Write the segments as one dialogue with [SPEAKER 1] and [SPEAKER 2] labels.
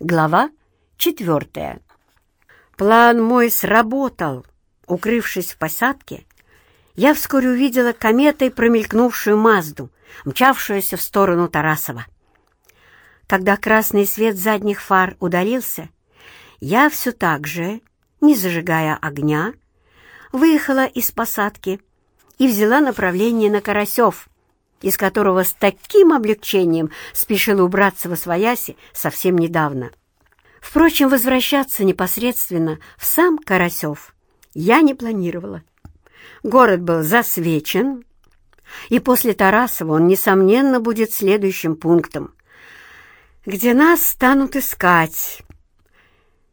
[SPEAKER 1] Глава четвертая. План мой сработал. Укрывшись в посадке, я вскоре увидела кометой промелькнувшую Мазду, мчавшуюся в сторону Тарасова. Когда красный свет задних фар удалился, я все так же, не зажигая огня, выехала из посадки и взяла направление на Карасев, из которого с таким облегчением спешила убраться во свояси совсем недавно. Впрочем, возвращаться непосредственно в сам Карасев я не планировала. Город был засвечен, и после Тарасова он, несомненно, будет следующим пунктом, где нас станут искать.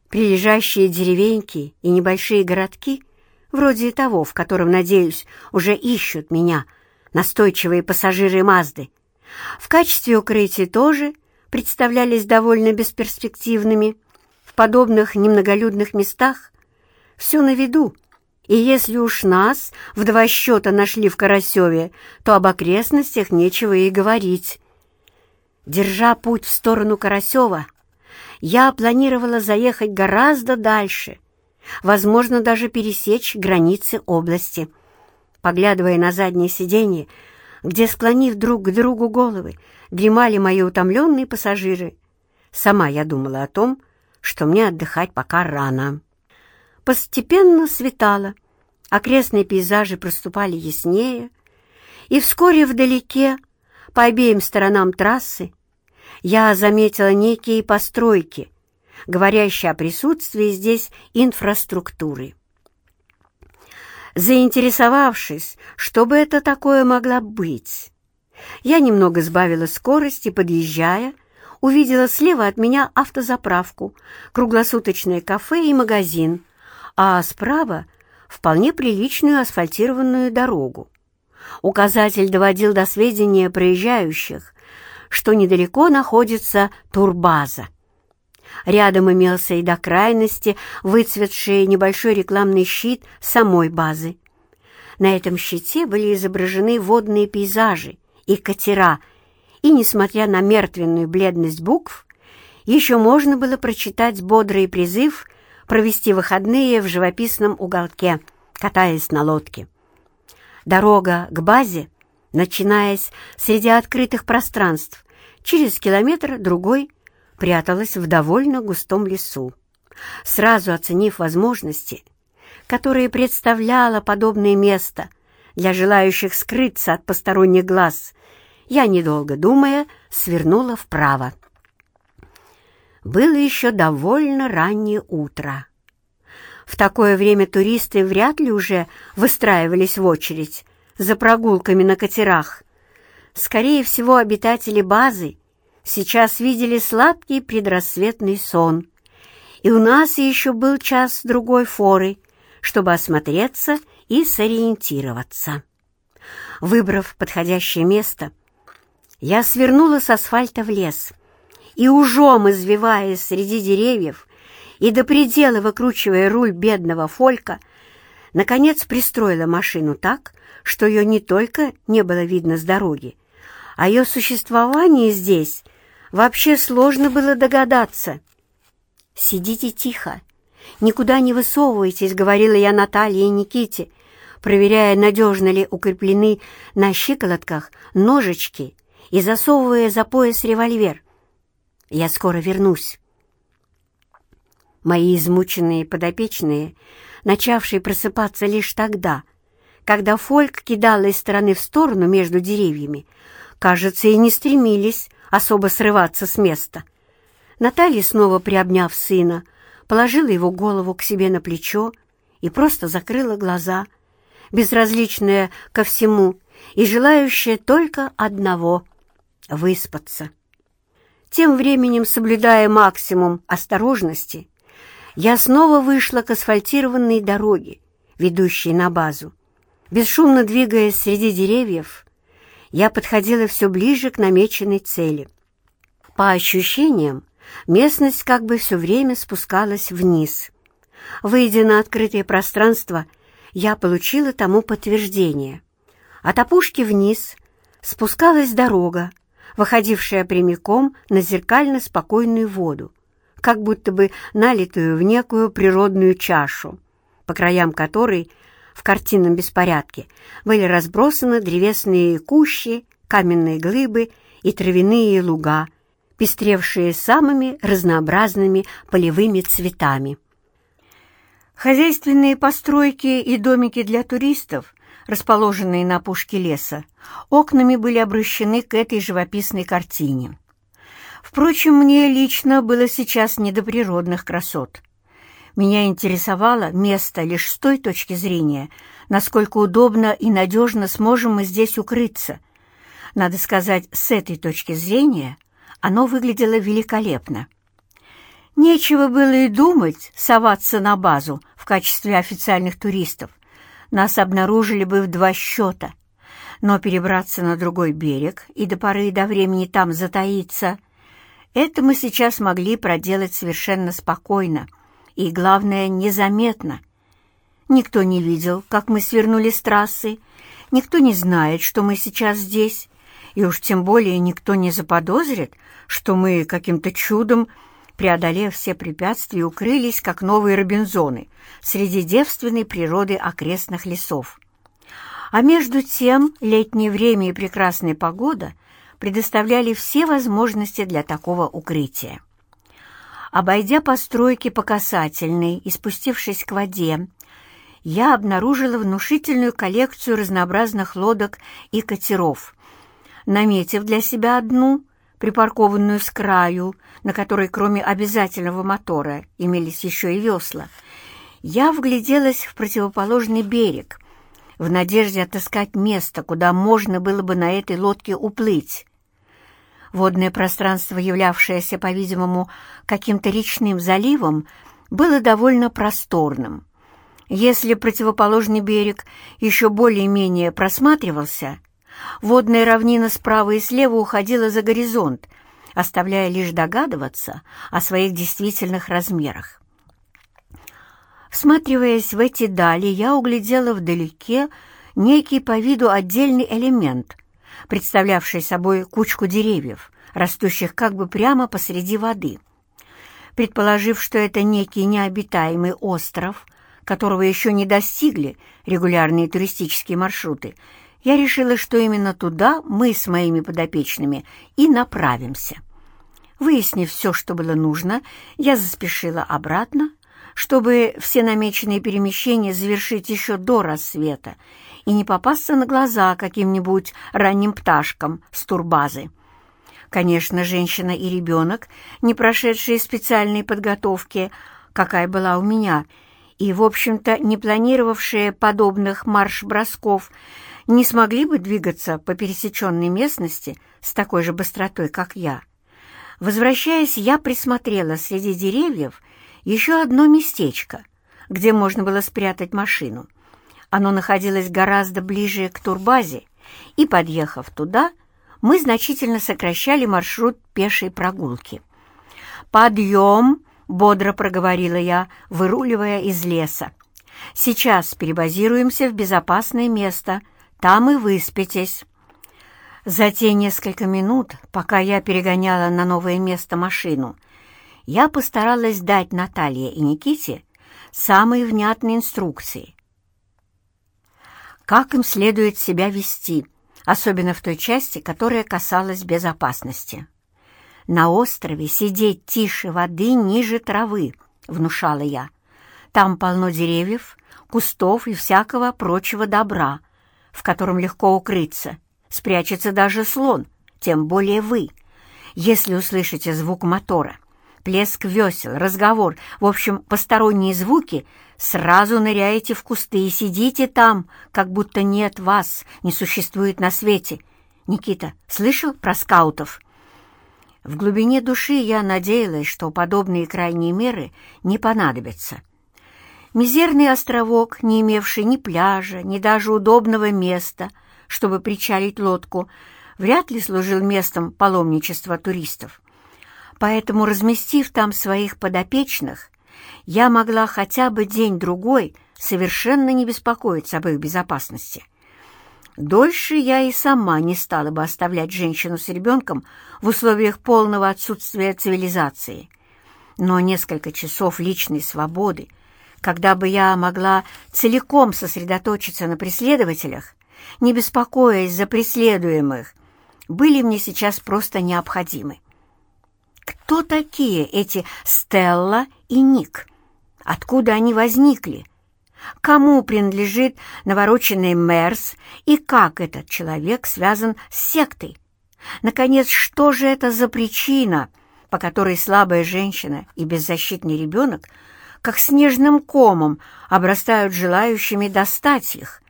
[SPEAKER 1] Прилежащие деревеньки и небольшие городки, вроде того, в котором, надеюсь, уже ищут меня — настойчивые пассажиры Мазды, в качестве укрытия тоже представлялись довольно бесперспективными. В подобных немноголюдных местах все на виду, и если уж нас в два счета нашли в Карасеве, то об окрестностях нечего и говорить. Держа путь в сторону Карасева, я планировала заехать гораздо дальше, возможно, даже пересечь границы области — поглядывая на заднее сиденье, где, склонив друг к другу головы, дремали мои утомленные пассажиры. Сама я думала о том, что мне отдыхать пока рано. Постепенно светало, окрестные пейзажи проступали яснее, и вскоре вдалеке, по обеим сторонам трассы, я заметила некие постройки, говорящие о присутствии здесь инфраструктуры. Заинтересовавшись, что бы это такое могло быть, я немного сбавила скорость и, подъезжая, увидела слева от меня автозаправку, круглосуточное кафе и магазин, а справа — вполне приличную асфальтированную дорогу. Указатель доводил до сведения проезжающих, что недалеко находится турбаза. Рядом имелся и до крайности выцветший небольшой рекламный щит самой базы. На этом щите были изображены водные пейзажи и катера, и, несмотря на мертвенную бледность букв, еще можно было прочитать бодрый призыв провести выходные в живописном уголке, катаясь на лодке. Дорога к базе, начинаясь среди открытых пространств, через километр другой – пряталась в довольно густом лесу. Сразу оценив возможности, которые представляло подобное место для желающих скрыться от посторонних глаз, я, недолго думая, свернула вправо. Было еще довольно раннее утро. В такое время туристы вряд ли уже выстраивались в очередь за прогулками на катерах. Скорее всего, обитатели базы сейчас видели сладкий предрассветный сон, и у нас еще был час-другой форы, чтобы осмотреться и сориентироваться. Выбрав подходящее место, я свернула с асфальта в лес и, ужом извиваясь среди деревьев и до предела выкручивая руль бедного фолька, наконец пристроила машину так, что ее не только не было видно с дороги, а ее существование здесь вообще сложно было догадаться. «Сидите тихо, никуда не высовывайтесь», — говорила я Наталье и Никите, проверяя, надежно ли укреплены на щиколотках ножички и засовывая за пояс револьвер. «Я скоро вернусь». Мои измученные подопечные, начавшие просыпаться лишь тогда, когда фольк кидал из стороны в сторону между деревьями, кажется, и не стремились особо срываться с места. Наталья, снова приобняв сына, положила его голову к себе на плечо и просто закрыла глаза, безразличная ко всему и желающая только одного — выспаться. Тем временем, соблюдая максимум осторожности, я снова вышла к асфальтированной дороге, ведущей на базу. Бесшумно двигаясь среди деревьев, я подходила все ближе к намеченной цели. По ощущениям, местность как бы все время спускалась вниз. Выйдя на открытое пространство, я получила тому подтверждение. От опушки вниз спускалась дорога, выходившая прямиком на зеркально спокойную воду, как будто бы налитую в некую природную чашу, по краям которой в картинном беспорядке были разбросаны древесные кущи, каменные глыбы и травяные луга, пестревшие самыми разнообразными полевыми цветами. Хозяйственные постройки и домики для туристов, расположенные на опушке леса, окнами были обращены к этой живописной картине. Впрочем, мне лично было сейчас не до природных красот. Меня интересовало место лишь с той точки зрения, насколько удобно и надежно сможем мы здесь укрыться. Надо сказать, с этой точки зрения оно выглядело великолепно. Нечего было и думать соваться на базу в качестве официальных туристов. Нас обнаружили бы в два счета. Но перебраться на другой берег и до поры до времени там затаиться — это мы сейчас могли проделать совершенно спокойно и, главное, незаметно. Никто не видел, как мы свернули с трассы, никто не знает, что мы сейчас здесь, и уж тем более никто не заподозрит, что мы каким-то чудом, преодолев все препятствия, укрылись, как новые Робинзоны, среди девственной природы окрестных лесов. А между тем летнее время и прекрасная погода — предоставляли все возможности для такого укрытия. Обойдя постройки по касательной и спустившись к воде, я обнаружила внушительную коллекцию разнообразных лодок и катеров. Наметив для себя одну, припаркованную с краю, на которой кроме обязательного мотора имелись еще и весла, я вгляделась в противоположный берег, в надежде отыскать место, куда можно было бы на этой лодке уплыть. Водное пространство, являвшееся, по-видимому, каким-то речным заливом, было довольно просторным. Если противоположный берег еще более-менее просматривался, водная равнина справа и слева уходила за горизонт, оставляя лишь догадываться о своих действительных размерах. Всматриваясь в эти дали, я углядела вдалеке некий по виду отдельный элемент, представлявший собой кучку деревьев, растущих как бы прямо посреди воды. Предположив, что это некий необитаемый остров, которого еще не достигли регулярные туристические маршруты, я решила, что именно туда мы с моими подопечными и направимся. Выяснив все, что было нужно, я заспешила обратно, чтобы все намеченные перемещения завершить еще до рассвета и не попасться на глаза каким-нибудь ранним пташкам с турбазы. Конечно, женщина и ребенок, не прошедшие специальной подготовки, какая была у меня, и, в общем-то, не планировавшие подобных марш-бросков, не смогли бы двигаться по пересеченной местности с такой же быстротой, как я. Возвращаясь, я присмотрела среди деревьев еще одно местечко, где можно было спрятать машину — оно находилось гораздо ближе к турбазе, и, подъехав туда, мы значительно сокращали маршрут пешей прогулки. «Подъем!» — бодро проговорила я, выруливая из леса. «Сейчас перебазируемся в безопасное место, там и выспитесь». За те несколько минут, пока я перегоняла на новое место машину, я постаралась дать Наталье и Никите самые внятные инструкции, как им следует себя вести, особенно в той части, которая касалась безопасности. «На острове сидеть тише воды, ниже травы», — внушала я. «Там полно деревьев, кустов и всякого прочего добра, в котором легко укрыться. Спрячется даже слон, тем более вы. Если услышите звук мотора, плеск весел, разговор, в общем, посторонние звуки, сразу ныряете в кусты и сидите там, как будто нет вас, не существует на свете. Никита, слышал про скаутов? В глубине души я надеялась, что подобные крайние меры не понадобятся. Мизерный островок, не имевший ни пляжа, ни даже удобного места, чтобы причалить лодку, вряд ли служил местом паломничества туристов. Поэтому, разместив там своих подопечных, я могла хотя бы день-другой совершенно не беспокоиться об их безопасности. Дольше я и сама не стала бы оставлять женщину с ребенком в условиях полного отсутствия цивилизации. Но несколько часов личной свободы, когда бы я могла целиком сосредоточиться на преследователях, не беспокоясь за преследуемых, были мне сейчас просто необходимы. Кто такие эти Стелла и Ник? Откуда они возникли? Кому принадлежит навороченный Мерс и как этот человек связан с сектой? Наконец, что же это за причина, по которой слабая женщина и беззащитный ребенок, как снежным комом, обрастают желающими достать их?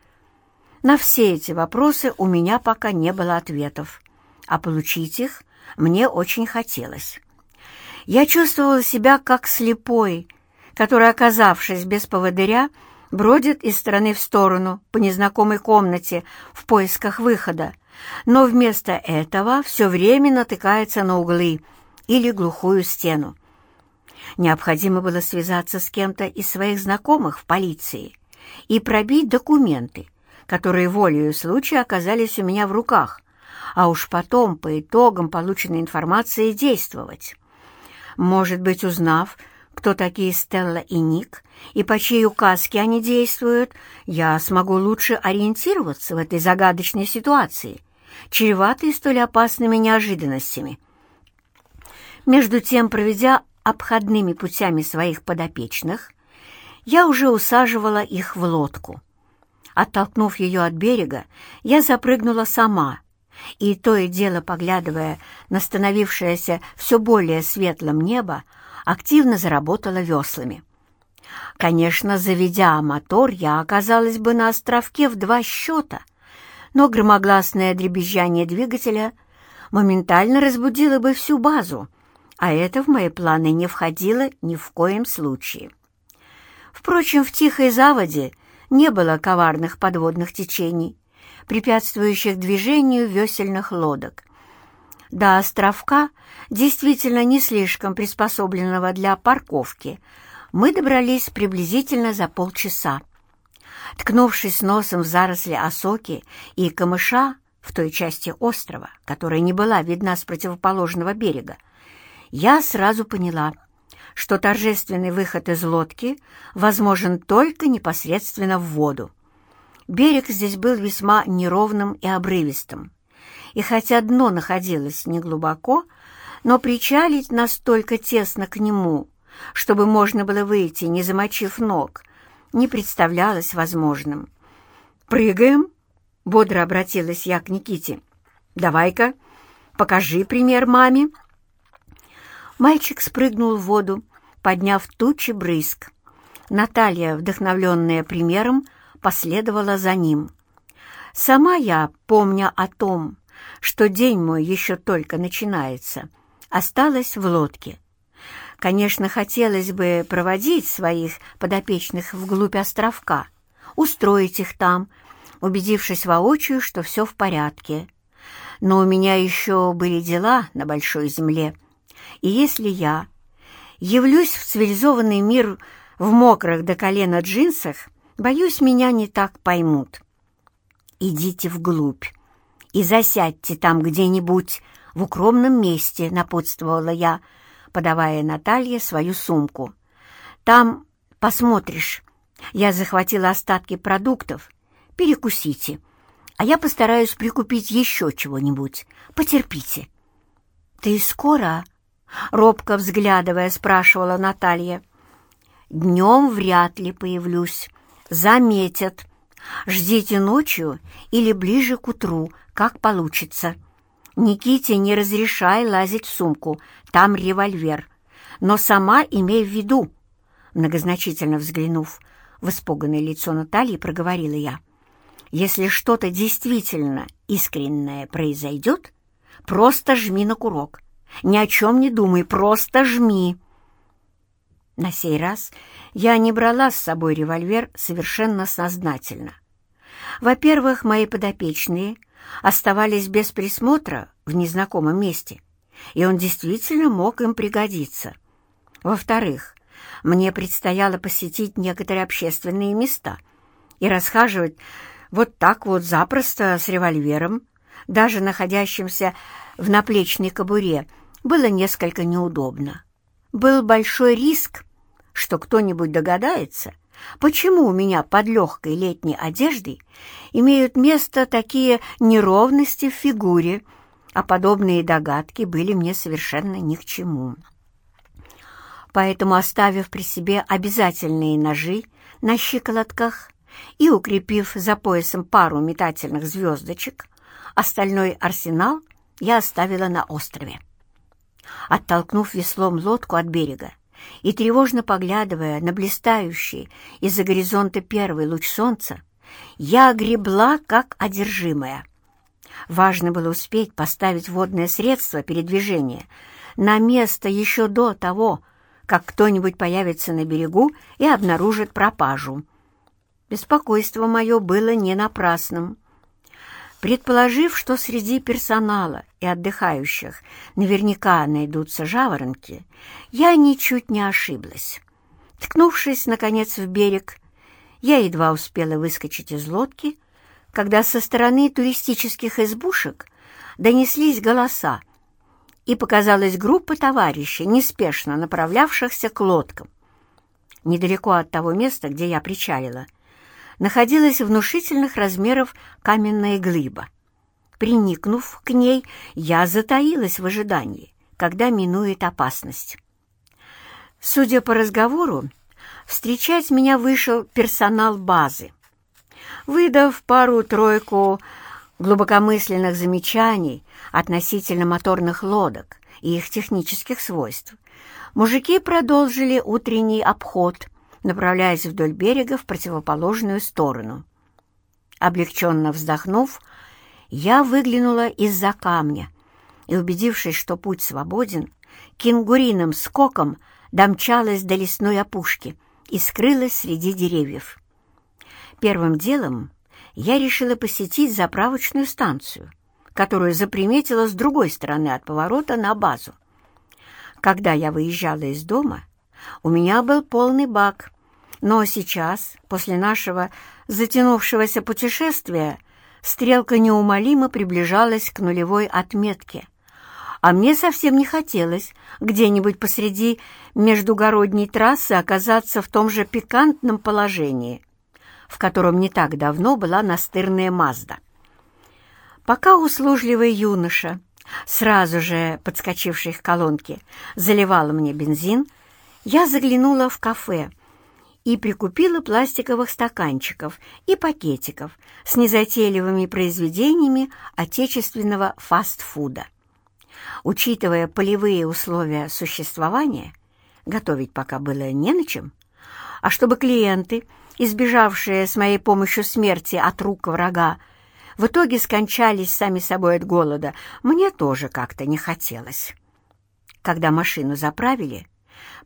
[SPEAKER 1] На все эти вопросы у меня пока не было ответов, а получить их мне очень хотелось. Я чувствовала себя как слепой, который, оказавшись без поводыря, бродит из стороны в сторону по незнакомой комнате в поисках выхода, но вместо этого все время натыкается на углы или глухую стену. Необходимо было связаться с кем-то из своих знакомых в полиции и пробить документы, которые волею случая оказались у меня в руках, а уж потом по итогам полученной информации действовать. Может быть, узнав, кто такие Стелла и Ник, и по чьей указке они действуют, я смогу лучше ориентироваться в этой загадочной ситуации, чреватой столь опасными неожиданностями. Между тем, проведя обходными путями своих подопечных, я уже усаживала их в лодку. Оттолкнув ее от берега, я запрыгнула сама, и, то и дело поглядывая на становившееся все более светлым небо, активно заработала веслами. Конечно, заведя мотор, я оказалась бы на островке в два счета, но громогласное дребезжание двигателя моментально разбудило бы всю базу, а это в мои планы не входило ни в коем случае. Впрочем, в тихой заводе не было коварных подводных течений, препятствующих движению весельных лодок. До островка, действительно не слишком приспособленного для парковки, мы добрались приблизительно за полчаса. Ткнувшись носом в заросли осоки и камыша в той части острова, которая не была видна с противоположного берега, я сразу поняла, что торжественный выход из лодки возможен только непосредственно в воду. Берег здесь был весьма неровным и обрывистым и хотя дно находилось неглубоко, но причалить настолько тесно к нему, чтобы можно было выйти, не замочив ног, не представлялось возможным. «Прыгаем?» — бодро обратилась я к Никите. «Давай-ка, покажи пример маме». Мальчик спрыгнул в воду, подняв тучи брызг. Наталья, вдохновленная примером, последовала за ним. Сама я, помня о том, что день мой еще только начинается, осталась в лодке. Конечно, хотелось бы проводить своих подопечных вглубь островка, устроить их там, убедившись воочию, что все в порядке. Но у меня еще были дела на большой земле, и если я явлюсь в цивилизованный мир в мокрых до колена джинсах, боюсь, меня не так поймут. Идите вглубь, и засядьте там где-нибудь в укромном месте», — напутствовала я, подавая Наталье свою сумку. «Там посмотришь. Я захватила остатки продуктов. Перекусите, а я постараюсь прикупить еще чего-нибудь. Потерпите». «Ты скоро?» — робко взглядывая, спрашивала Наталья. «Днем вряд ли появлюсь. Заметят. Ждите ночью или ближе к утру, как получится. Никите не разрешай лазить в сумку, там револьвер. Но сама имей в виду, многозначительно взглянув в испуганное лицо Натальи, проговорила я. Если что-то действительно искреннее произойдет, просто жми на курок. Ни о чем не думай, просто жми. На сей раз я не брала с собой револьвер совершенно сознательно. Во-первых, мои подопечные оставались без присмотра в незнакомом месте, и он действительно мог им пригодиться. Во-вторых, мне предстояло посетить некоторые общественные места и расхаживать вот так вот запросто с револьвером, даже находящимся в наплечной кобуре, было несколько неудобно. Был большой риск, что кто-нибудь догадается, почему у меня под легкой летней одеждой имеют место такие неровности в фигуре, а подобные догадки были мне совершенно ни к чему. Поэтому, оставив при себе обязательные ножи на щиколотках и укрепив за поясом пару метательных звездочек, остальной арсенал я оставила на острове. Оттолкнув веслом лодку от берега и тревожно поглядывая на блистающий из-за горизонта первый луч солнца, я гребла, как одержимая. Важно было успеть поставить водное средство передвижения на место еще до того, как кто-нибудь появится на берегу и обнаружит пропажу. Беспокойство мое было не напрасным. Предположив, что среди персонала и отдыхающих наверняка найдутся жаворонки, я ничуть не ошиблась. Ткнувшись, наконец, в берег, я едва успела выскочить из лодки, когда со стороны туристических избушек донеслись голоса, и показалась группа товарищей, неспешно направлявшихся к лодкам. Недалеко от того места, где я причалила, находилась внушительных размеров каменная глыба. Приникнув к ней, я затаилась в ожидании, когда минует опасность. Судя по разговору, встречать меня вышел персонал базы. Выдав пару-тройку глубокомысленных замечаний относительно моторных лодок и их технических свойств, мужики продолжили утренний обход, направляясь вдоль берега в противоположную сторону. Облегченно вздохнув, я выглянула из-за камня и, убедившись, что путь свободен, кенгуриным скоком домчалась до лесной опушки и скрылась среди деревьев. Первым делом я решила посетить заправочную станцию, которую заприметила с другой стороны от поворота на базу. Когда я выезжала из дома, у меня был полный бак, но сейчас, после нашего затянувшегося путешествия, стрелка неумолимо приближалась к нулевой отметке, а мне совсем не хотелось где-нибудь посреди междугородней трассы оказаться в том же пикантном положении — в котором не так давно была настырная Мазда. Пока услужливый юноша, сразу же подскочивший к колонке, заливал мне бензин, я заглянула в кафе и прикупила пластиковых стаканчиков и пакетиков с незатейливыми произведениями отечественного фастфуда. Учитывая полевые условия существования, готовить пока было не на чем, а чтобы клиенты – избежавшие с моей помощью смерти от рук врага, в итоге скончались сами собой от голода, мне тоже как-то не хотелось. Когда машину заправили,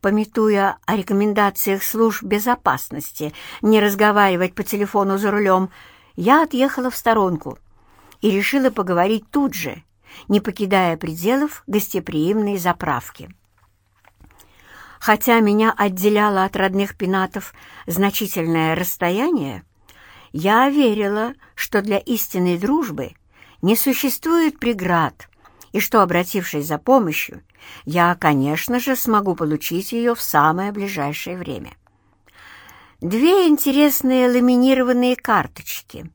[SPEAKER 1] пометуя о рекомендациях служб безопасности не разговаривать по телефону за рулем, я отъехала в сторонку и решила поговорить тут же, не покидая пределов гостеприимной заправки. Хотя меня отделяло от родных пенатов значительное расстояние, я верила, что для истинной дружбы не существует преград, и что, обратившись за помощью, я, конечно же, смогу получить ее в самое ближайшее время. Две интересные ламинированные карточки,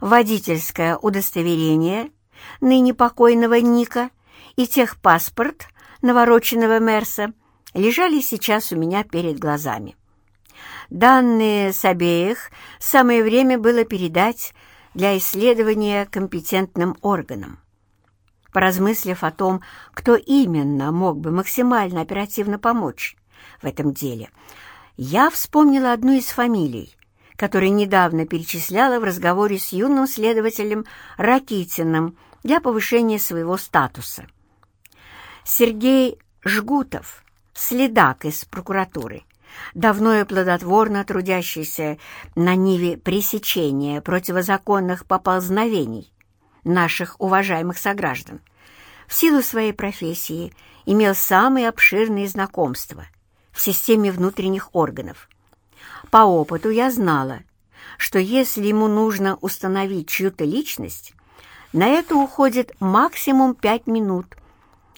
[SPEAKER 1] водительское удостоверение ныне покойного Ника и техпаспорт навороченного Мерса — лежали сейчас у меня перед глазами. Данные с обеих самое время было передать для исследования компетентным органам. Поразмыслив о том, кто именно мог бы максимально оперативно помочь в этом деле, я вспомнила одну из фамилий, которую недавно перечисляла в разговоре с юным следователем Ракитиным для повышения своего статуса. Сергей Жгутов следак из прокуратуры, давно и плодотворно трудящийся на ниве пресечения противозаконных поползновений наших уважаемых сограждан, в силу своей профессии имел самые обширные знакомства в системе внутренних органов. По опыту я знала, что если ему нужно установить чью-то личность, на это уходит максимум пять минут –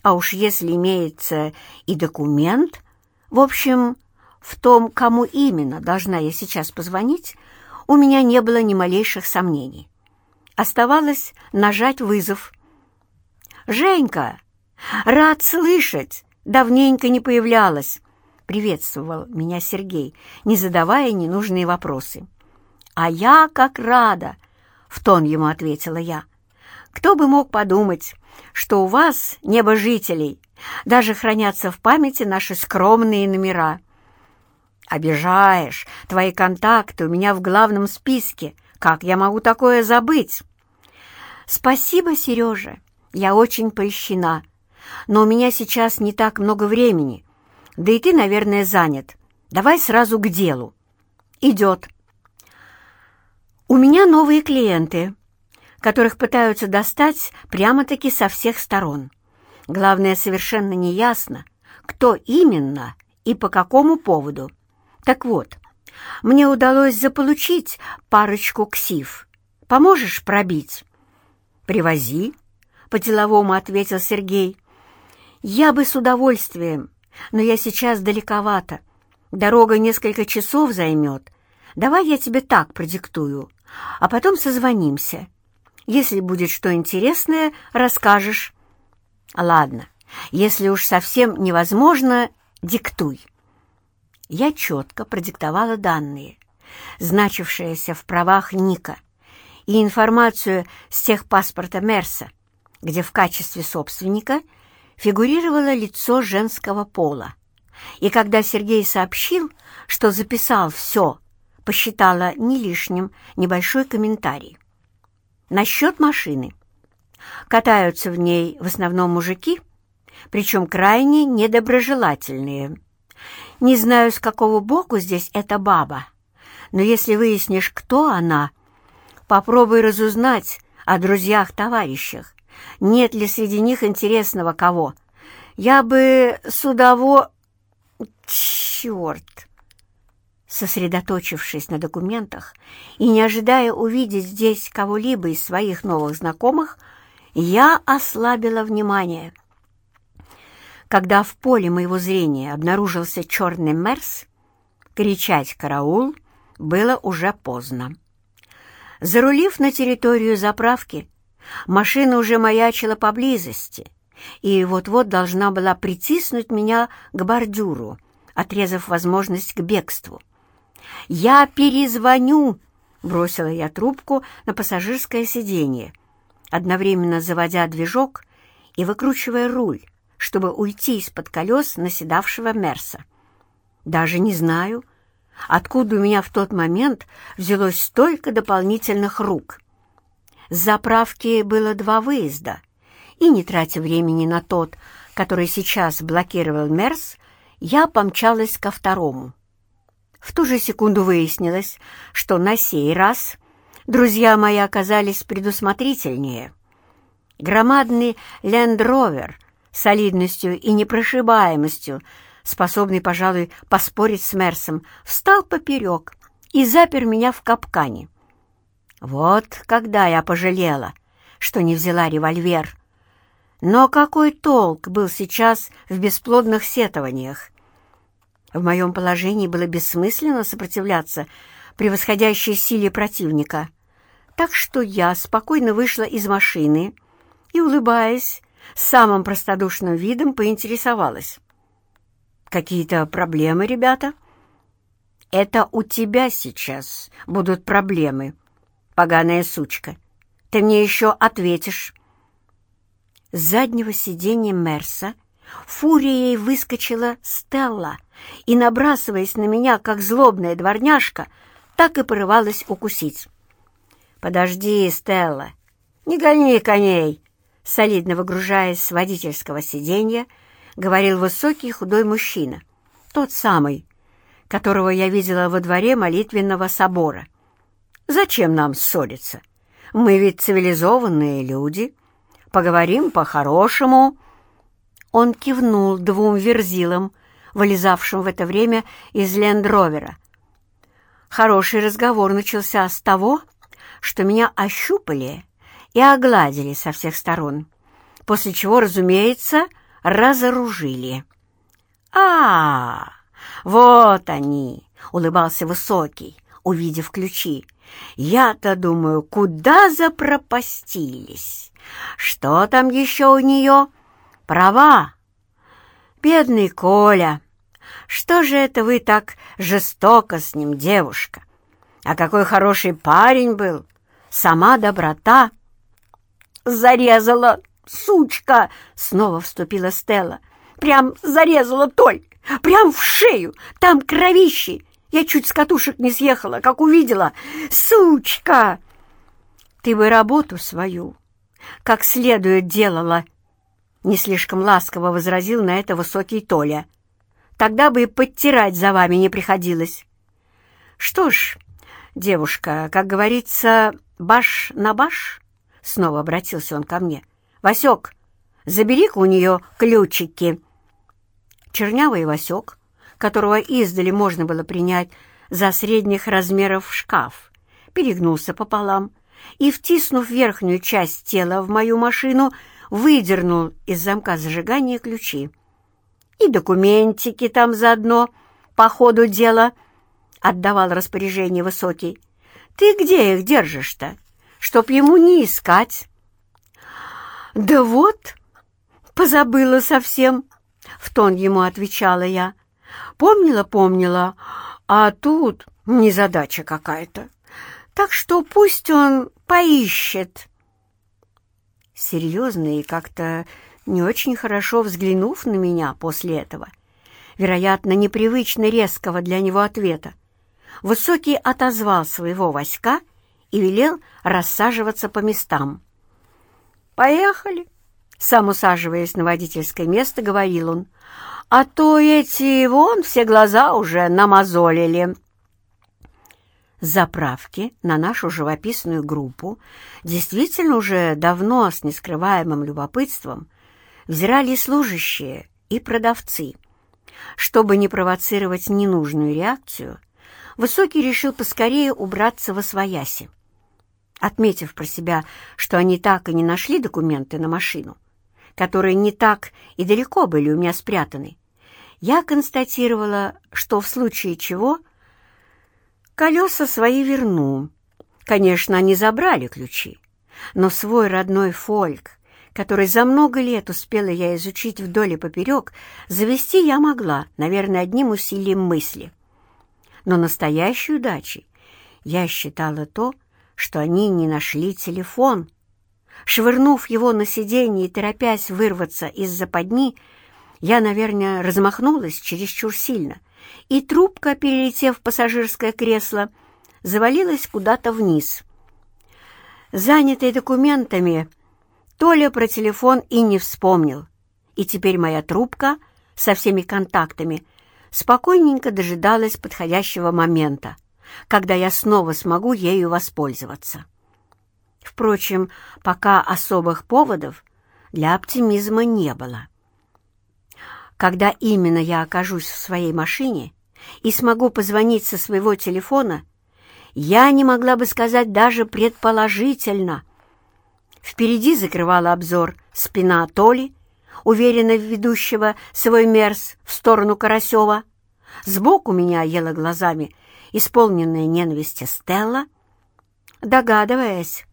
[SPEAKER 1] а уж если имеется и документ, В общем, в том, кому именно должна я сейчас позвонить, у меня не было ни малейших сомнений. Оставалось нажать вызов. «Женька, рад слышать! Давненько не появлялась!» — приветствовал меня Сергей, не задавая ненужные вопросы. «А я как рада!» — в тон ему ответила я. «Кто бы мог подумать, что у вас, небожителей, даже хранятся в памяти наши скромные номера. Обижаешь, твои контакты у меня в главном списке. Как я могу такое забыть? Спасибо, Сережа, я очень польщена. Но у меня сейчас не так много времени. Да и ты, наверное, занят. Давай сразу к делу. Идет. У меня новые клиенты которых пытаются достать прямо-таки со всех сторон. Главное, совершенно неясно, кто именно и по какому поводу. Так вот, мне удалось заполучить парочку ксив. Поможешь пробить? «Привози», — по-деловому ответил Сергей. «Я бы с удовольствием, но я сейчас далековато. Дорога несколько часов займет. Давай я тебе так продиктую, а потом созвонимся. Если будет что интересное, расскажешь. Ладно, если уж совсем невозможно, диктуй. Я четко продиктовала данные, значившиеся в правах Ника, и информацию с техпаспорта Мерса, где в качестве собственника фигурировало лицо женского пола. И когда Сергей сообщил, что записал все, посчитала не лишним небольшой комментарий. Насчет машины. Катаются в ней в основном мужики, причем крайне недоброжелательные. Не знаю, с какого боку здесь эта баба, но если выяснишь, кто она, попробуй разузнать о друзьях-товарищах, нет ли среди них интересного кого. Я бы с удово... Черт! Сосредоточившись на документах и не ожидая увидеть здесь кого-либо из своих новых знакомых, я ослабила внимание. Когда в поле моего зрения обнаружился черный Мерс, кричать «караул» было уже поздно. Зарулив на территорию заправки, машина уже маячила поблизости и вот-вот должна была притиснуть меня к бордюру, отрезав возможность к бегству. «Я перезвоню!» — бросила я трубку на пассажирское сиденье, одновременно заводя движок и выкручивая руль, чтобы уйти из-под колес наседавшего Мерса. Даже не знаю, откуда у меня в тот момент взялось столько дополнительных рук. С заправки было два выезда, и, не тратя времени на тот, который сейчас блокировал Мерс, я помчалась ко второму. В ту же секунду выяснилось, что на сей раз друзья мои оказались предусмотрительнее. Громадный лендровер солидностью и непрошибаемостью, способный, пожалуй, поспорить с Мерсом, встал поперек и запер меня в капкане. Вот когда я пожалела, что не взяла револьвер. Но какой толк был сейчас в бесплодных сетованиях? В моем положении было бессмысленно сопротивляться превосходящей силе противника. Так что я спокойно вышла из машины и, улыбаясь, самым простодушным видом поинтересовалась. «Какие-то проблемы, ребята?» «Это у тебя сейчас будут проблемы, поганая сучка. Ты мне еще ответишь». С заднего сиденья Мерса фурией выскочила Стелла и, набрасываясь на меня, как злобная дворняжка, так и порывалась укусить. «Подожди, Стелла, не гони коней!» Солидно выгружаясь с водительского сиденья, говорил высокий худой мужчина, тот самый, которого я видела во дворе молитвенного собора. «Зачем нам ссориться? Мы ведь цивилизованные люди. Поговорим по-хорошему». Он кивнул двум верзилам, вылезавшим в это время из лендровера. Хороший разговор начался с того, что меня ощупали и огладили со всех сторон, после чего, разумеется, разоружили. а, -а, -а «Вот они!» — улыбался Высокий, увидев ключи. «Я-то думаю, куда запропастились? Что там еще у нее? Права!» «Бедный Коля! Что же это вы так жестоко с ним, девушка? А какой хороший парень был! Сама доброта!» «Зарезала, сучка!» — снова вступила Стелла. «Прям зарезала Толь! Прям в шею! Там кровищи! Я чуть с катушек не съехала, как увидела! Сучка!» «Ты бы работу свою как следует делала!» Не слишком ласково возразил на это высокий Толя. «Тогда бы и подтирать за вами не приходилось». «Что ж, девушка, как говорится, баш на баш?» Снова обратился он ко мне. «Васек, забери-ка у нее ключики». Чернявый Васек, которого издали можно было принять за средних размеров шкаф, перегнулся пополам и, втиснув верхнюю часть тела в мою машину, выдернул из замка зажигания ключи. «И документики там заодно, по ходу дела», — отдавал распоряжение Высокий. «Ты где их держишь-то, чтоб ему не искать?» «Да вот, позабыла совсем», в тон ему отвечала я. Помнила, помнила, а тут незадача какая-то. Так что пусть он поищет. Серьезно и как-то не очень хорошо взглянув на меня после этого, вероятно, непривычно резкого для него ответа, Высокий отозвал своего Васька и велел рассаживаться по местам. «Поехали!» Сам усаживаясь на водительское место, говорил он. «А то эти вон все глаза уже намазолили». Заправки на нашу живописную группу действительно уже давно с нескрываемым любопытством взирали служащие и продавцы. Чтобы не провоцировать ненужную реакцию, Высокий решил поскорее убраться во свояси. Отметив про себя, что они так и не нашли документы на машину, которые не так и далеко были у меня спрятаны, я констатировала, что в случае чего колеса свои верну. Конечно, они забрали ключи, но свой родной фольк, который за много лет успела я изучить вдоль и поперек, завести я могла, наверное, одним усилием мысли. Но настоящей удачей я считала то, что они не нашли телефон, Швырнув его на сиденье и торопясь вырваться из западни, я, наверное, размахнулась чересчур сильно, и трубка, перелетев в пассажирское кресло, завалилась куда-то вниз. Занятый документами, Толя про телефон и не вспомнил, и теперь моя трубка со всеми контактами спокойненько дожидалась подходящего момента, когда я снова смогу ею воспользоваться. Впрочем, пока особых поводов для оптимизма не было. Когда именно я окажусь в своей машине и смогу позвонить со своего телефона, я не могла бы сказать даже предположительно. Впереди закрывала обзор спина Толи, уверенно ведущего свой мерз в сторону Карасева. Сбоку меня ела глазами исполненная ненависти Стелла, догадываясь,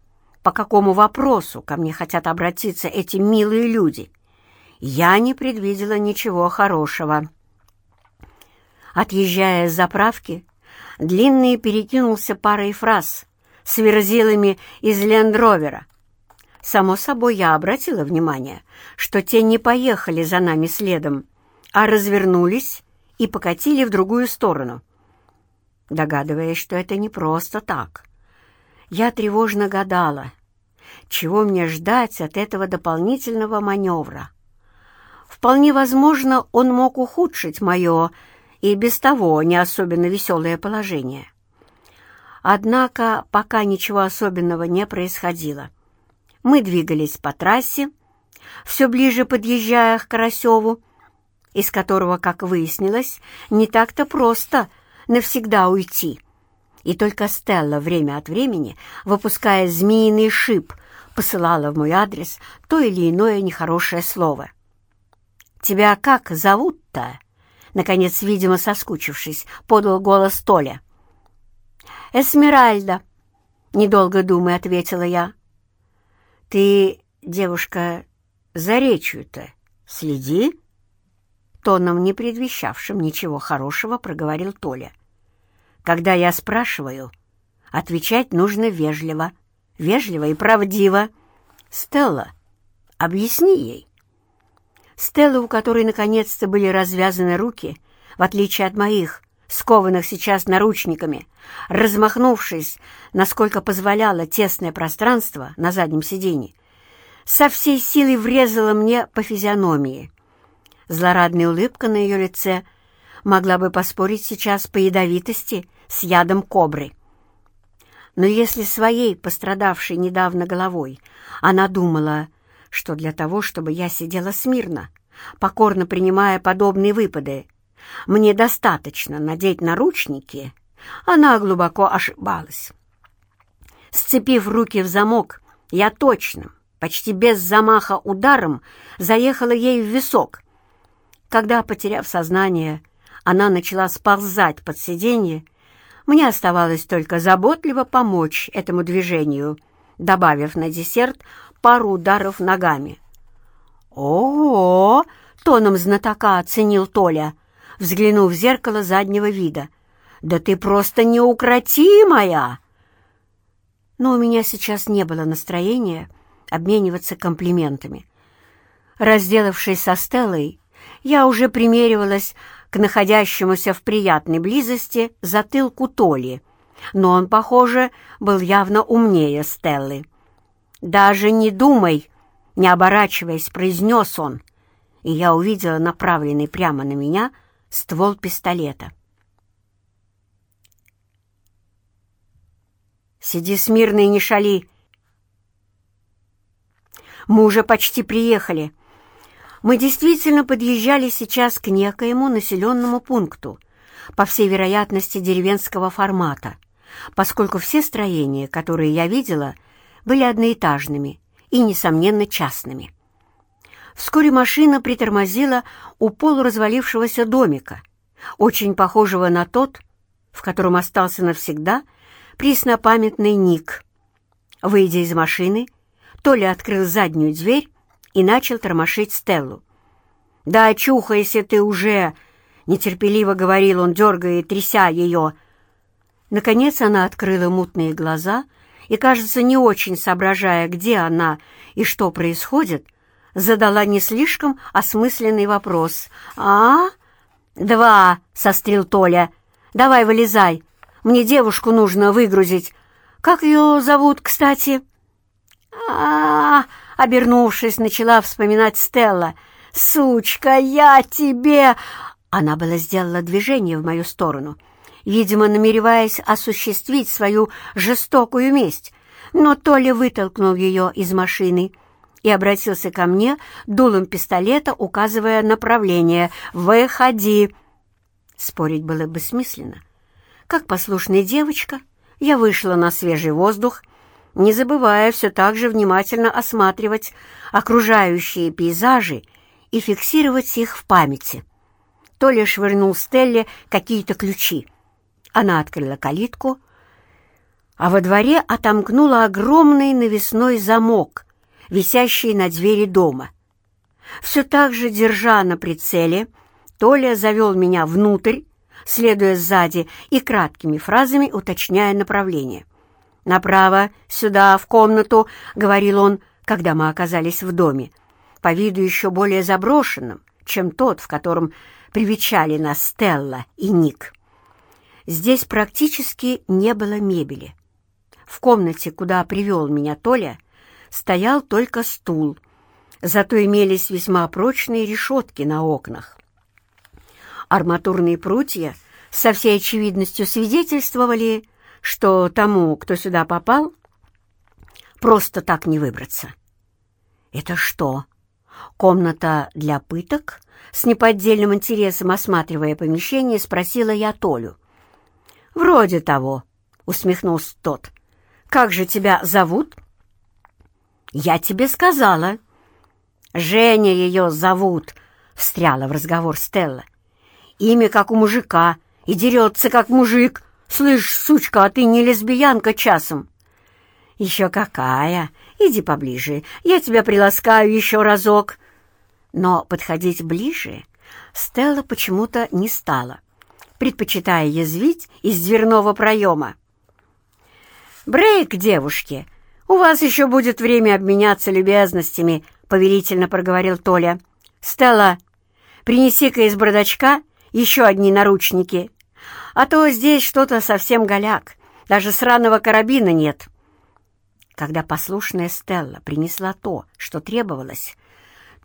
[SPEAKER 1] по какому вопросу ко мне хотят обратиться эти милые люди, я не предвидела ничего хорошего. Отъезжая с заправки, Длинный перекинулся парой фраз с верзилами из лендровера. Само собой, я обратила внимание, что те не поехали за нами следом, а развернулись и покатили в другую сторону. Догадываясь, что это не просто так — я тревожно гадала, чего мне ждать от этого дополнительного маневра. Вполне возможно, он мог ухудшить мое и без того не особенно веселое положение. Однако пока ничего особенного не происходило. Мы двигались по трассе, все ближе подъезжая к Карасеву, из которого, как выяснилось, не так-то просто навсегда уйти — и только Стелла время от времени, выпуская змеиный шип, посылала в мой адрес то или иное нехорошее слово. «Тебя как зовут-то?» Наконец, видимо, соскучившись, подал голос Толя. «Эсмеральда!» — недолго думая, ответила я. «Ты, девушка, за речью-то следи?» Тоном, не предвещавшим ничего хорошего, проговорил Толя. «Когда я спрашиваю, отвечать нужно вежливо, вежливо и правдиво. Стелла, объясни ей». Стелла, у которой наконец-то были развязаны руки, в отличие от моих, скованных сейчас наручниками, размахнувшись, насколько позволяло тесное пространство на заднем сиденье, со всей силой врезала мне по физиономии. Злорадная улыбка на ее лице могла бы поспорить сейчас по ядовитости с ядом кобры. Но если своей пострадавшей недавно головой она думала, что для того, чтобы я сидела смирно, покорно принимая подобные выпады, мне достаточно надеть наручники, она глубоко ошибалась. Сцепив руки в замок, я точно, почти без замаха ударом, заехала ей в висок. Когда, потеряв сознание, она начала сползать под сиденье, мне оставалось только заботливо помочь этому движению, добавив на десерт пару ударов ногами. «О-о-о!» — тоном знатока оценил Толя, взглянув в зеркало заднего вида. «Да ты просто неукротимая!» Но у меня сейчас не было настроения обмениваться комплиментами. Разделавшись со Стеллой, я уже примеривалась к находящемуся в приятной близости затылку Толи, но он, похоже, был явно умнее Стеллы. «Даже не думай!» — не оборачиваясь, произнес он, и я увидела направленный прямо на меня ствол пистолета. «Сиди смирно и не шали!» «Мы уже почти приехали!» Мы действительно подъезжали сейчас к некоему населенному пункту, по всей вероятности деревенского формата, поскольку все строения, которые я видела, были одноэтажными и, несомненно, частными. Вскоре машина притормозила у полуразвалившегося домика, очень похожего на тот, в котором остался навсегда преснопамятный Ник. Выйдя из машины, Толя открыл заднюю дверь и начал тормошить Стеллу. «Да очухайся ты уже!» — нетерпеливо говорил он, дергая и тряся ее. Наконец она открыла мутные глаза и, кажется, не очень соображая, где она и что происходит, задала не слишком осмысленный вопрос. «А? Два!» — сострил Толя. «Давай вылезай. Мне девушку нужно выгрузить. Как ее зовут, кстати?» «А-а-а!» — обернувшись, начала вспоминать Стелла. «Сучка, я тебе...» Она была сделала движение в мою сторону, видимо, намереваясь осуществить свою жестокую месть, но Толя вытолкнул ее из машины и обратился ко мне дулом пистолета, указывая направление «Выходи!». Спорить было бессмысленно. Как послушная девочка, я вышла на свежий воздух, не забывая все так же внимательно осматривать окружающие пейзажи и фиксировать их в памяти. Толя швырнул Стелле какие-то ключи. Она открыла калитку, а во дворе отомкнула огромный навесной замок, висящий на двери дома. Все так же, держа на прицеле, Толя завел меня внутрь, следуя сзади и краткими фразами уточняя направление. «Направо, сюда, в комнату», — говорил он, когда мы оказались в доме, по виду еще более заброшенным, чем тот, в котором привечали нас Стелла и Ник. Здесь практически не было мебели. В комнате, куда привел меня Толя, стоял только стул, зато имелись весьма прочные решетки на окнах. Арматурные прутья со всей очевидностью свидетельствовали, что тому, кто сюда попал, просто так не выбраться. «Это что, комната для пыток?» С неподдельным интересом осматривая помещение, спросила я Толю. «Вроде того», — усмехнулся тот. «Как же тебя зовут?» «Я тебе сказала». «Женя ее зовут», — встряла в разговор Стелла. имя как у мужика и дерется как мужик. Слышь, сучка, а ты не лесбиянка часом?» «Еще какая! Иди поближе, я тебя приласкаю еще разок». Но подходить ближе Стелла почему-то не стала, предпочитая язвить из дверного проема. «Брейк, девушки, у вас еще будет время обменяться любезностями», — повелительно проговорил Толя. «Стелла, принеси-ка из бардачка еще одни наручники, а то здесь что-то совсем голяк, даже сраного карабина нет». Когда послушная Стелла принесла то, что требовалось,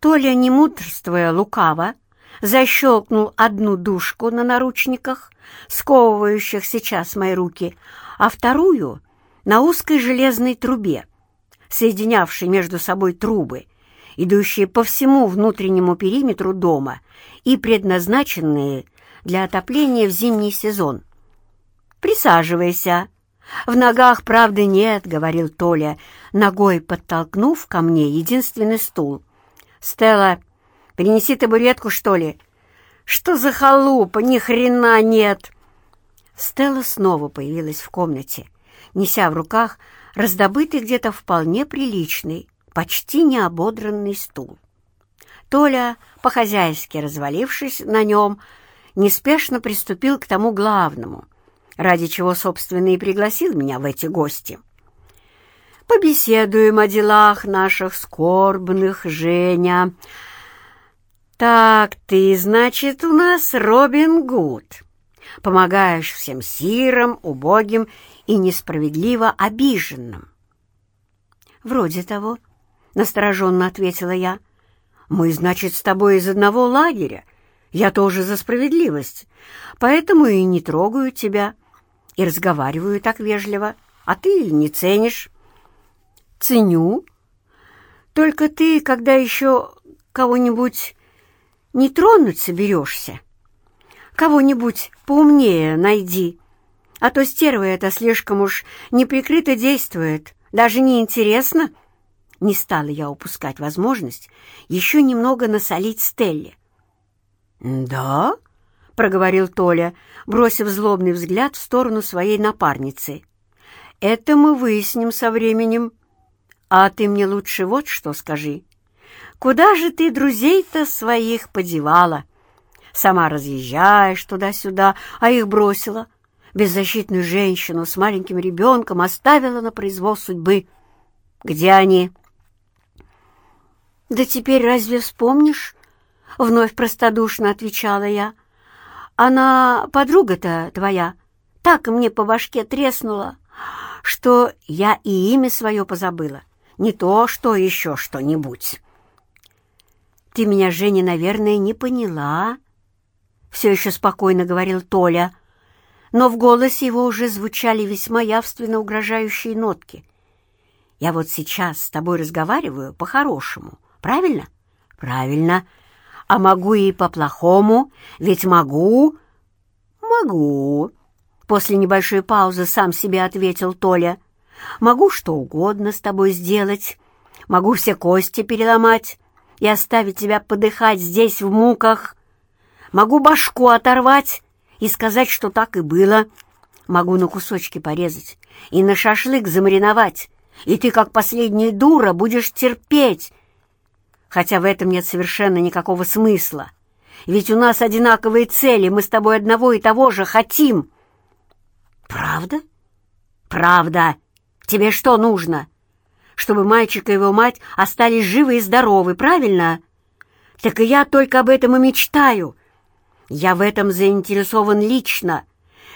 [SPEAKER 1] Толя, не мудрствуя лукаво, защелкнул одну дужку на наручниках, сковывающих сейчас мои руки, а вторую — на узкой железной трубе, соединявшей между собой трубы, идущие по всему внутреннему периметру дома и предназначенные для отопления в зимний сезон. «Присаживайся. В ногах правды нет», — говорил Толя, ногой подтолкнув ко мне единственный стул. «Стелла, принеси табуретку, что ли?» «Что за халупа? Ни хрена нет!» Стелла снова появилась в комнате, неся в руках раздобытый где-то вполне приличный, почти неободранный стул. Толя, по-хозяйски развалившись на нем, неспешно приступил к тому главному, ради чего, собственно, и пригласил меня в эти гости. «Побеседуем о делах наших скорбных, Женя. Так ты, значит, у нас Робин Гуд. Помогаешь всем сирам, убогим и несправедливо обиженным». «Вроде того», — настороженно ответила я. «Мы, значит, с тобой из одного лагеря. Я тоже за справедливость, поэтому и не трогаю тебя, и разговариваю так вежливо, а ты не ценишь». «Ценю. Только ты, когда еще кого-нибудь не тронуть соберешься, кого-нибудь поумнее найди» А то стерва эта слишком уж неприкрыто действует, даже не интересно. Не стала я упускать возможность еще немного насолить Стелле. «Да?» — проговорил Толя, бросив злобный взгляд в сторону своей напарницы. «Это мы выясним со временем. А ты мне лучше вот что скажи. Куда же ты друзей-то своих подевала? Сама разъезжаешь туда-сюда, а их бросила» беззащитную женщину с маленьким ребенком оставила на произвол судьбы. Где они? «Да теперь разве вспомнишь?» — вновь простодушно отвечала я. «Она подруга-то твоя, так мне по башке треснула, что я и имя свое позабыла, не то, что еще что-нибудь». «Ты меня, Женя, наверное, не поняла?» — все еще спокойно говорил Толя — но в голосе его уже звучали весьма явственно угрожающие нотки. «Я вот сейчас с тобой разговариваю по-хорошему, правильно?» «Правильно. А могу и по-плохому, ведь могу...» «Могу», — после небольшой паузы сам себе ответил Толя. «Могу что угодно с тобой сделать, могу все кости переломать и оставить тебя подыхать здесь в муках, могу башку оторвать» и сказать, что так и было. Могу на кусочки порезать и на шашлык замариновать, и ты, как последняя дура, будешь терпеть. Хотя в этом нет совершенно никакого смысла. Ведь у нас одинаковые цели, мы с тобой одного и того же хотим. Правда? Правда. Тебе что нужно? Чтобы мальчик и его мать остались живы и здоровы, правильно? Так и я только об этом и мечтаю — я в этом заинтересован лично,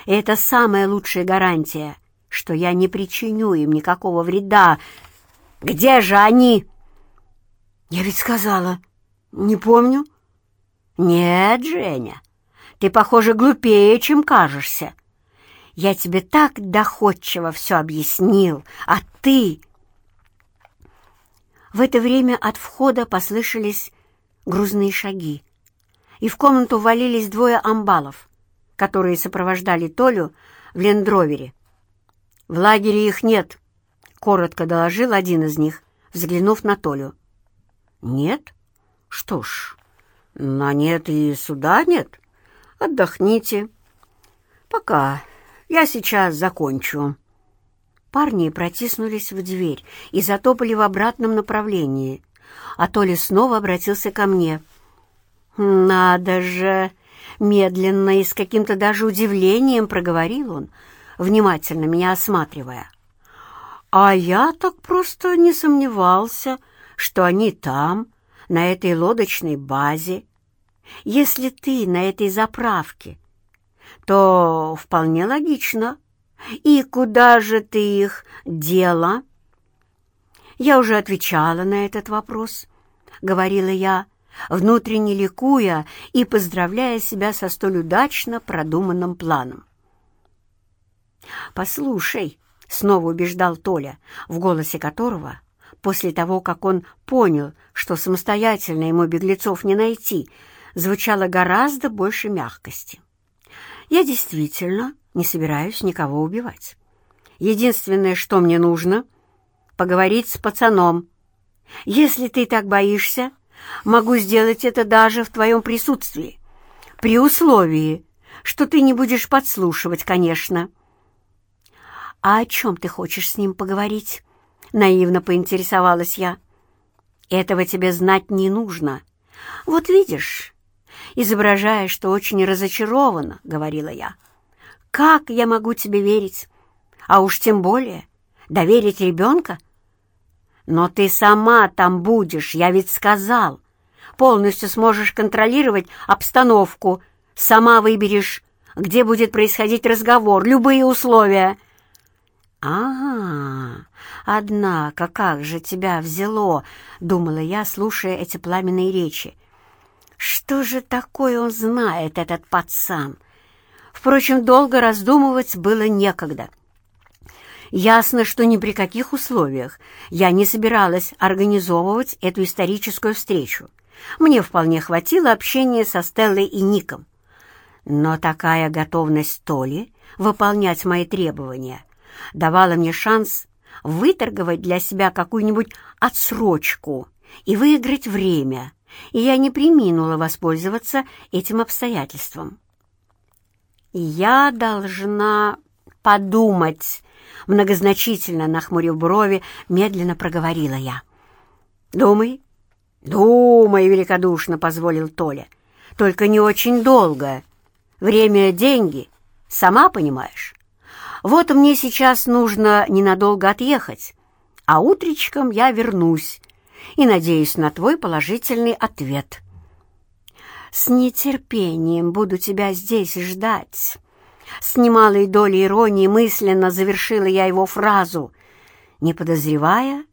[SPEAKER 1] и это самая лучшая гарантия, что я не причиню им никакого вреда. Где же они?» «Я ведь сказала, не помню». «Нет, Женя, ты, похоже, глупее, чем кажешься. Я тебе так доходчиво все объяснил, а ты...» В это время от входа послышались грузные шаги и в комнату ввалились двое амбалов, которые сопровождали Толю в лендровере. «В лагере их нет», — коротко доложил один из них, взглянув на Толю. «Нет? Что ж, на нет и суда нет. отдохните. Пока. Я сейчас закончу». Парни протиснулись в дверь и затопали в обратном направлении, а Толя снова обратился ко мне. «Надо же!» — медленно и с каким-то даже удивлением проговорил он, внимательно меня осматривая. «А я так просто не сомневался, что они там, на этой лодочной базе. Если ты на этой заправке, то вполне логично. И куда же ты их дела?» Я уже отвечала на этот вопрос, — говорила я, внутренне ликуя и поздравляя себя со столь удачно продуманным планом. «Послушай», — снова убеждал Толя, в голосе которого, после того, как он понял, что самостоятельно ему беглецов не найти, звучало гораздо больше мягкости. «Я действительно не собираюсь никого убивать. Единственное, что мне нужно — поговорить с пацаном. Если ты так боишься, могу сделать это даже в твоем присутствии, при условии, что ты не будешь подслушивать, конечно». «А о чем ты хочешь с ним поговорить?» — наивно поинтересовалась я. «Этого тебе знать не нужно. Вот видишь, изображая, что очень разочарована», — говорила я. «Как я могу тебе верить? А уж тем более доверить ребенка?» «Но ты сама там будешь, я ведь сказал. Полностью сможешь контролировать обстановку, сама выберешь, где будет происходить разговор, любые условия». «Ага, однако, как же тебя взяло!» — думала я, слушая эти пламенные речи. «Что же такое он знает, этот пацан?» Впрочем, долго раздумывать было некогда. Ясно, что ни при каких условиях я не собиралась организовывать эту историческую встречу. Мне вполне хватило общения со Стеллой и Ником. Но такая готовность Толи выполнять мои требования давала мне шанс выторговать для себя какую-нибудь отсрочку и выиграть время, и я не приминула воспользоваться этим обстоятельством. «Я должна подумать», — многозначительно нахмурив брови, медленно проговорила я. «Думай, думай», — великодушно позволил Толя. «Только не очень долго. Время — деньги, сама понимаешь». Вот мне сейчас нужно ненадолго отъехать, а утречком я вернусь и надеюсь на твой положительный ответ. С нетерпением буду тебя здесь ждать. С немалой долей иронии мысленно завершила я его фразу, не подозревая,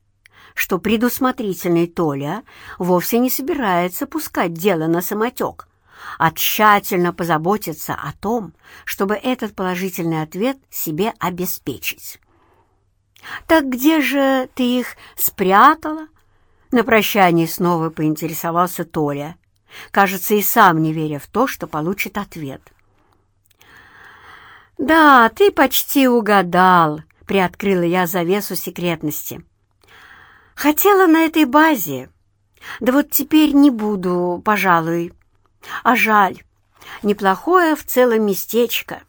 [SPEAKER 1] что предусмотрительный Толя вовсе не собирается пускать дело на самотек, а тщательно позаботиться о том, чтобы этот положительный ответ себе обеспечить. «Так где же ты их спрятала?» На прощание снова поинтересовался Толя, кажется, и сам не веря в то, что получит ответ. «Да, ты почти угадал», — приоткрыла я завесу секретности. «Хотела на этой базе. Да вот теперь не буду, пожалуй. А жаль, неплохое в целом местечко.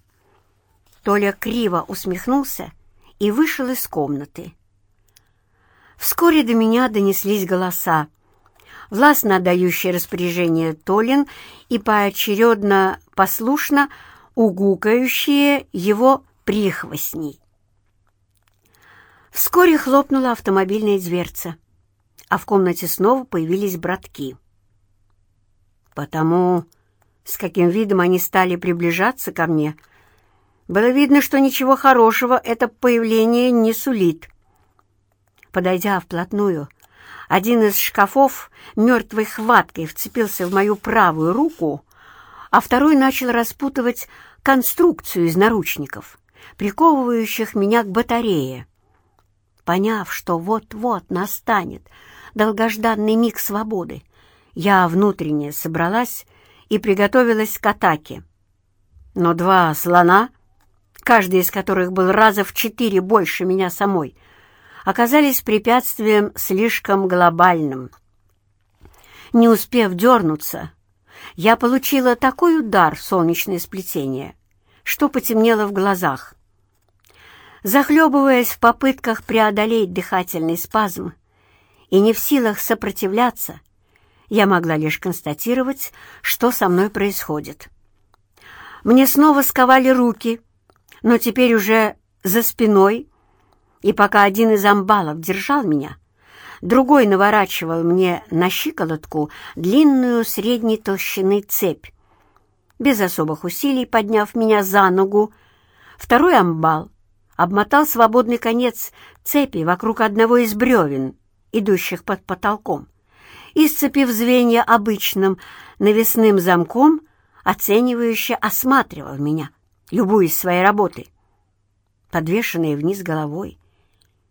[SPEAKER 1] Толя криво усмехнулся и вышел из комнаты. Вскоре до меня донеслись голоса, властно отдающие распоряжение Толин и поочередно послушно угукающие его прихвостней. Вскоре хлопнула автомобильная дверца, а в комнате снова появились братки потому с каким видом они стали приближаться ко мне, было видно, что ничего хорошего это появление не сулит. Подойдя вплотную, один из шкафов мертвой хваткой вцепился в мою правую руку, а второй начал распутывать конструкцию из наручников, приковывающих меня к батарее. Поняв, что вот-вот настанет долгожданный миг свободы, я внутренне собралась и приготовилась к атаке. Но два слона, каждый из которых был раза в четыре больше меня самой, оказались препятствием слишком глобальным. Не успев дернуться, я получила такой удар в солнечное сплетение, что потемнело в глазах. Захлебываясь в попытках преодолеть дыхательный спазм и не в силах сопротивляться, я могла лишь констатировать, что со мной происходит. Мне снова сковали руки, но теперь уже за спиной, и пока один из амбалов держал меня, другой наворачивал мне на щиколотку длинную средней толщины цепь. Без особых усилий подняв меня за ногу, второй амбал обмотал свободный конец цепи вокруг одного из бревен, идущих под потолком, и, звенья обычным навесным замком, оценивающе осматривал меня, любуясь своей работой. Подвешенная вниз головой,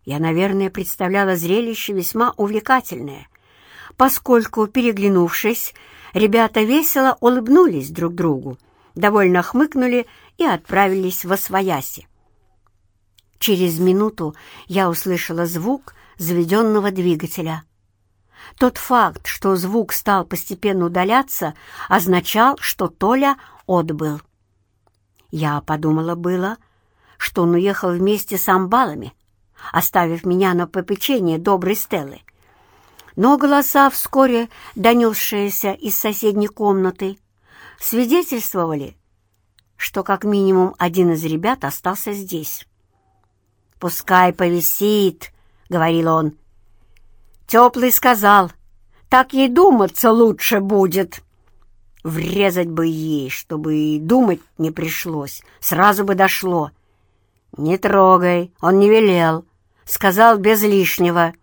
[SPEAKER 1] я, наверное, представляла зрелище весьма увлекательное, поскольку, переглянувшись, ребята весело улыбнулись друг другу, довольно хмыкнули и отправились во свояси. Через минуту я услышала звук заведенного двигателя. Тот факт, что звук стал постепенно удаляться, означал, что Толя отбыл. Я подумала было, что он уехал вместе с амбалами, оставив меня на попечение доброй Стеллы. Но голоса, вскоре донесшиеся из соседней комнаты, свидетельствовали, что как минимум один из ребят остался здесь. «Пускай повисит», — говорил он. Теплый сказал, «Так ей думаться лучше будет». Врезать бы ей, чтобы и думать не пришлось, сразу бы дошло. «Не трогай, он не велел», — сказал без лишнего.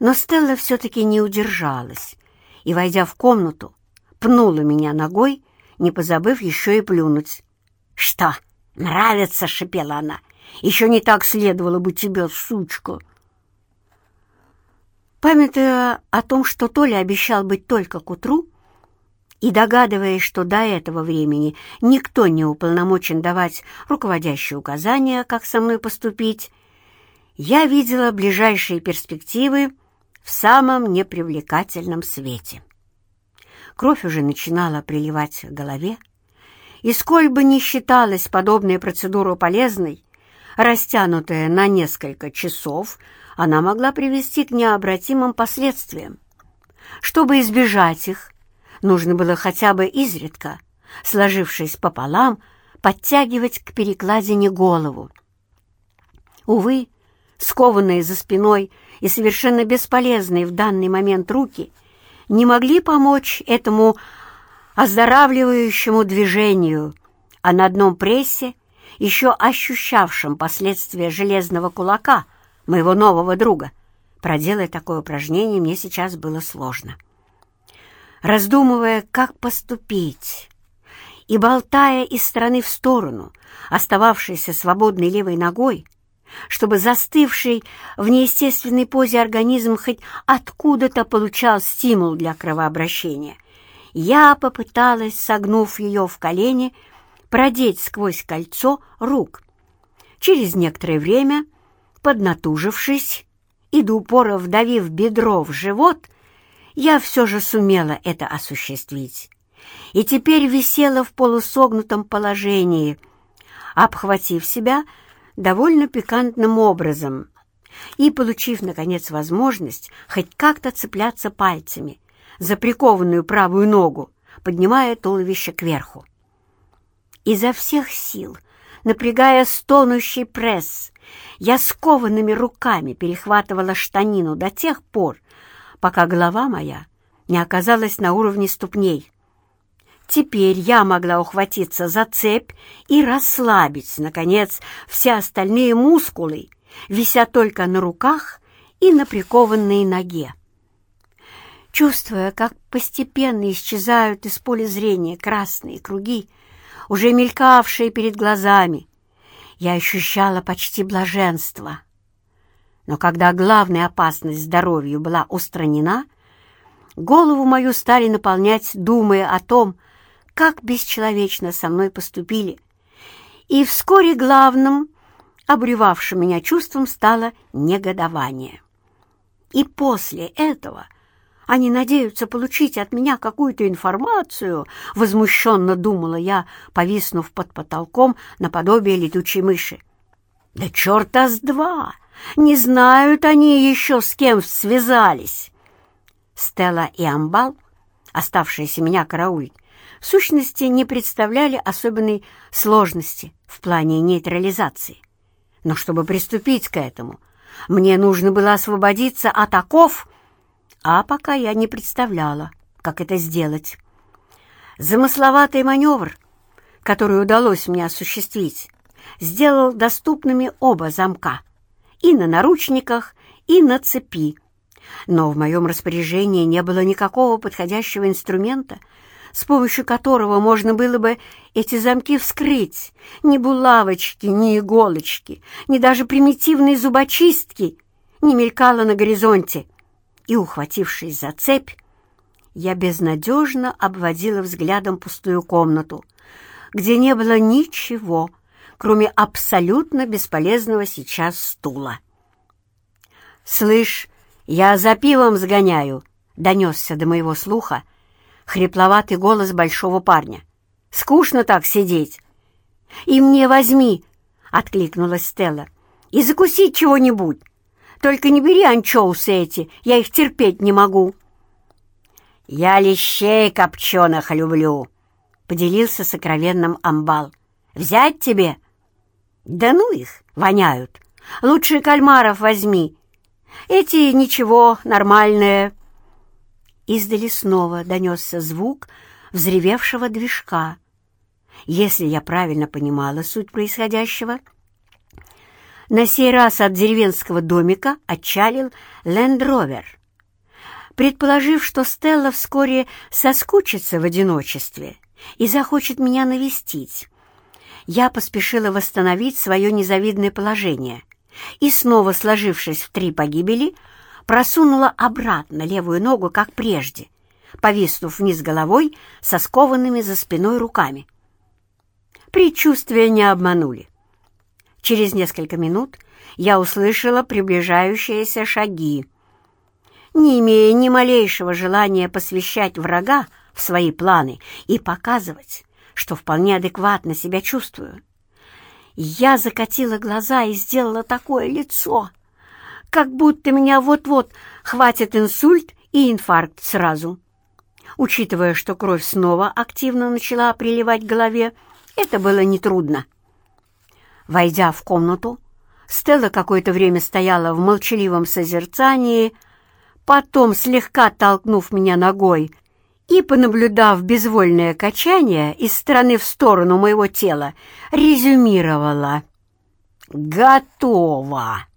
[SPEAKER 1] Но Стелла все-таки не удержалась и, войдя в комнату, пнула меня ногой, не позабыв еще и плюнуть. «Что, нравится?» — шипела она. «Еще не так следовало бы тебе, сучка!» Памятуя о том, что Толя обещал быть только к утру, и догадываясь, что до этого времени никто не уполномочен давать руководящие указания, как со мной поступить, я видела ближайшие перспективы в самом непривлекательном свете. Кровь уже начинала приливать к голове, и сколь бы ни считалась подобная процедура полезной, растянутая на несколько часов, она могла привести к необратимым последствиям. Чтобы избежать их, Нужно было хотя бы изредка, сложившись пополам, подтягивать к перекладине голову. Увы, скованные за спиной и совершенно бесполезные в данный момент руки не могли помочь этому оздоравливающему движению, а на одном прессе, еще ощущавшем последствия железного кулака моего нового друга, проделать такое упражнение мне сейчас было сложно раздумывая, как поступить, и болтая из стороны в сторону, остававшейся свободной левой ногой, чтобы застывший в неестественной позе организм хоть откуда-то получал стимул для кровообращения, я попыталась, согнув ее в колени, продеть сквозь кольцо рук. Через некоторое время, поднатужившись и до упора вдавив бедро в живот, я все же сумела это осуществить. И теперь висела в полусогнутом положении, обхватив себя довольно пикантным образом и получив, наконец, возможность хоть как-то цепляться пальцами за прикованную правую ногу, поднимая туловище кверху. Изо всех сил, напрягая стонущий пресс, я скованными руками перехватывала штанину до тех пор, пока голова моя не оказалась на уровне ступней. Теперь я могла ухватиться за цепь и расслабить, наконец, все остальные мускулы, вися только на руках и на прикованной ноге. Чувствуя, как постепенно исчезают из поля зрения красные круги, уже мелькавшие перед глазами, я ощущала почти блаженство — но когда главная опасность здоровью была устранена, голову мою стали наполнять, думая о том, как бесчеловечно со мной поступили. И вскоре главным, обревавшим меня чувством, стало негодование. И после этого Они надеются получить от меня какую-то информацию, возмущенно думала я, повиснув под потолком наподобие летучей мыши. Да черта с два! Не знают они еще, с кем связались. Стелла и Амбал, оставшиеся меня караулить, в сущности не представляли особенной сложности в плане нейтрализации. Но чтобы приступить к этому, мне нужно было освободиться от оков, а пока я не представляла, как это сделать. Замысловатый маневр, который удалось мне осуществить, сделал доступными оба замка и на наручниках, и на цепи. Но в моем распоряжении не было никакого подходящего инструмента, с помощью которого можно было бы эти замки вскрыть. Ни булавочки, ни иголочки, ни даже примитивной зубочистки не мелькало на горизонте и, ухватившись за цепь, я безнадежно обводила взглядом пустую комнату, где не было ничего, кроме абсолютно бесполезного сейчас стула. «Слышь, я за пивом сгоняю!» — донесся до моего слуха хрипловатый голос большого парня. «Скучно так сидеть!» «И мне возьми!» — откликнулась Стелла. «И закусить чего-нибудь! Только не бери анчоусы эти, я их терпеть не могу». «Я лещей копченых люблю», — поделился сокровенным амбал. «Взять тебе?» «Да ну их, воняют. Лучше кальмаров возьми. Эти ничего, нормальные». Издали снова донесся звук взревевшего движка. Если я правильно понимала суть происходящего — на сей раз от деревенского домика отчалил лендровер. Предположив, что Стелла вскоре соскучится в одиночестве и захочет меня навестить, я поспешила восстановить свое незавидное положение и, снова сложившись в три погибели, просунула обратно левую ногу, как прежде, повиснув вниз головой со скованными за спиной руками. Предчувствия не обманули. Через несколько минут я услышала приближающиеся шаги. Не имея ни малейшего желания посвящать врага в свои планы и показывать, что вполне адекватно себя чувствую, я закатила глаза и сделала такое лицо, как будто меня вот-вот хватит инсульт и инфаркт сразу. Учитывая, что кровь снова активно начала приливать к голове, это было нетрудно. Войдя в комнату, Стелла какое-то время стояла в молчаливом созерцании, потом, слегка толкнув меня ногой и, понаблюдав безвольное качание из стороны в сторону моего тела, резюмировала. «Готово!»